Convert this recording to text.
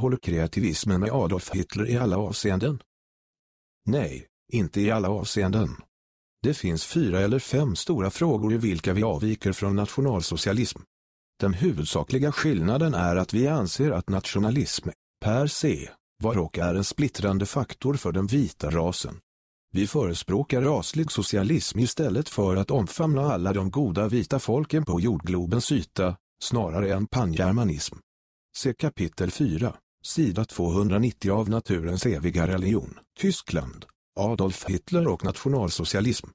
Håller kreativismen med Adolf Hitler i alla avseenden? Nej, inte i alla avseenden. Det finns fyra eller fem stora frågor i vilka vi avviker från nationalsocialism. Den huvudsakliga skillnaden är att vi anser att nationalism, per se, var och är en splittrande faktor för den vita rasen. Vi förespråkar raslig socialism istället för att omfamna alla de goda vita folken på jordglobens yta, snarare än pangermanism. Se kapitel 4, sida 290 av Naturens eviga religion, Tyskland, Adolf Hitler och nationalsocialism.